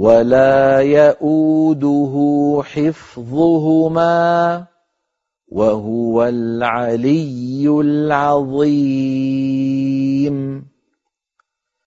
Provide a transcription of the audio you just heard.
ولا يئوده حفظهما وهو العلي العظيم